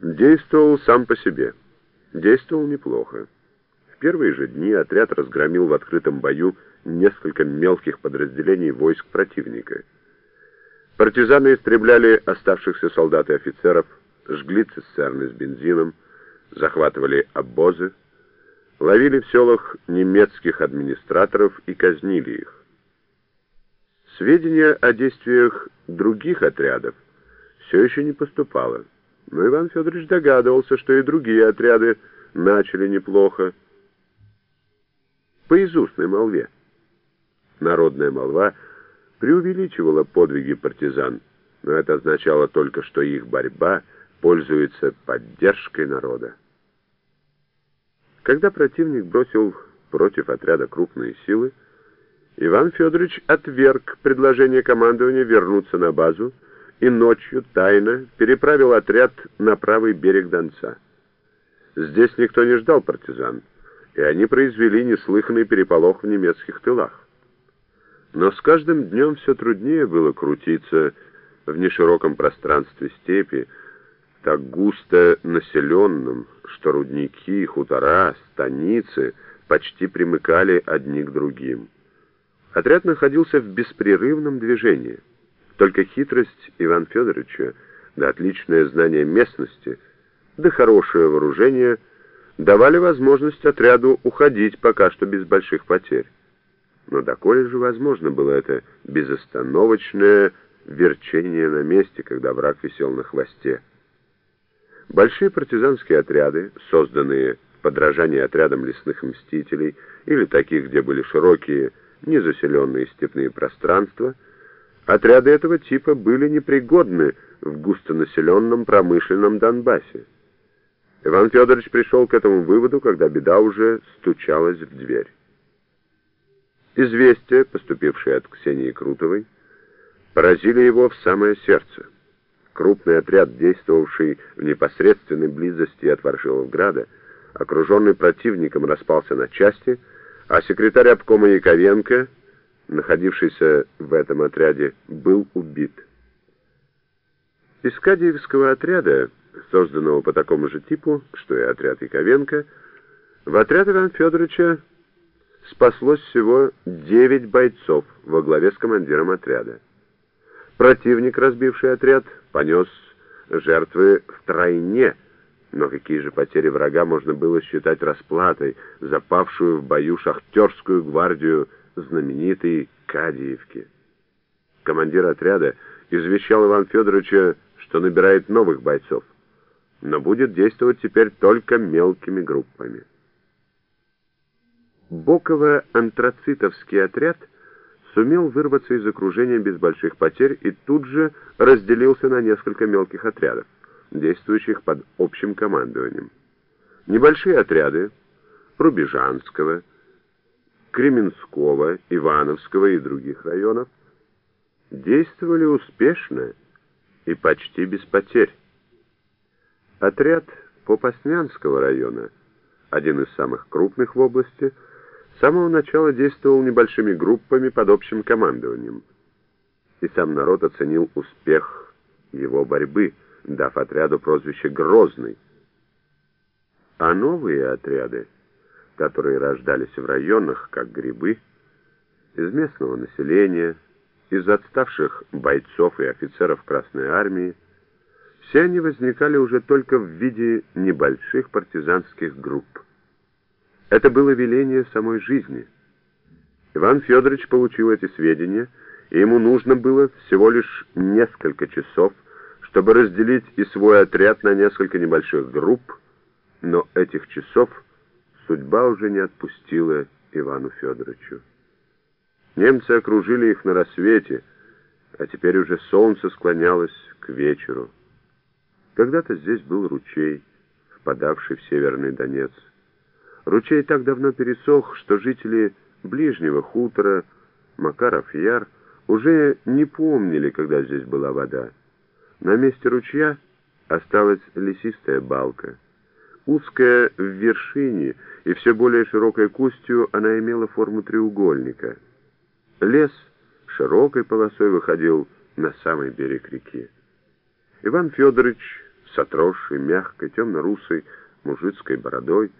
действовал сам по себе. Действовал неплохо. В первые же дни отряд разгромил в открытом бою несколько мелких подразделений войск противника. Партизаны истребляли оставшихся солдат и офицеров, жгли цистерны с бензином, захватывали обозы, ловили в селах немецких администраторов и казнили их. Сведения о действиях других отрядов все еще не поступало, но Иван Федорович догадывался, что и другие отряды начали неплохо. По изустной молве. Народная молва преувеличивала подвиги партизан, но это означало только, что их борьба пользуется поддержкой народа. Когда противник бросил против отряда крупные силы, Иван Федорович отверг предложение командования вернуться на базу и ночью тайно переправил отряд на правый берег Донца. Здесь никто не ждал партизан, и они произвели неслыханный переполох в немецких тылах. Но с каждым днем все труднее было крутиться в нешироком пространстве степи, так густо населенным, что рудники, хутора, станицы почти примыкали одни к другим. Отряд находился в беспрерывном движении. Только хитрость Ивана Федоровича, да отличное знание местности, да хорошее вооружение давали возможность отряду уходить пока что без больших потерь. Но доколе же возможно было это безостановочное верчение на месте, когда враг висел на хвосте? Большие партизанские отряды, созданные в подражании отрядам лесных мстителей или таких, где были широкие, незаселенные степные пространства, отряды этого типа были непригодны в густонаселенном промышленном Донбассе. Иван Федорович пришел к этому выводу, когда беда уже стучалась в дверь. Известия, поступившие от Ксении Крутовой, поразили его в самое сердце. Крупный отряд, действовавший в непосредственной близости от Варшиловграда, окруженный противником, распался на части, а секретарь обкома Яковенко, находившийся в этом отряде, был убит. Из Кадиевского отряда, созданного по такому же типу, что и отряд Яковенко, в отряд Ивана Федоровича спаслось всего 9 бойцов во главе с командиром отряда. Противник, разбивший отряд, понес жертвы втройне, но какие же потери врага можно было считать расплатой за павшую в бою шахтерскую гвардию знаменитой Кадиевки. Командир отряда извещал Иван Федоровича, что набирает новых бойцов, но будет действовать теперь только мелкими группами. Боково-антрацитовский отряд — сумел вырваться из окружения без больших потерь и тут же разделился на несколько мелких отрядов, действующих под общим командованием. Небольшие отряды Рубежанского, Кременского, Ивановского и других районов действовали успешно и почти без потерь. Отряд Попаснянского района, один из самых крупных в области, с самого начала действовал небольшими группами под общим командованием. И сам народ оценил успех его борьбы, дав отряду прозвище «Грозный». А новые отряды, которые рождались в районах, как грибы, из местного населения, из отставших бойцов и офицеров Красной Армии, все они возникали уже только в виде небольших партизанских групп. Это было веление самой жизни. Иван Федорович получил эти сведения, и ему нужно было всего лишь несколько часов, чтобы разделить и свой отряд на несколько небольших групп, но этих часов судьба уже не отпустила Ивану Федоровичу. Немцы окружили их на рассвете, а теперь уже солнце склонялось к вечеру. Когда-то здесь был ручей, впадавший в северный Донец. Ручей так давно пересох, что жители ближнего хутора, Макаров-Яр, уже не помнили, когда здесь была вода. На месте ручья осталась лесистая балка. Узкая в вершине и все более широкой кустью она имела форму треугольника. Лес широкой полосой выходил на самый берег реки. Иван Федорович с отросшей, мягкой, темно-русой мужицкой бородой,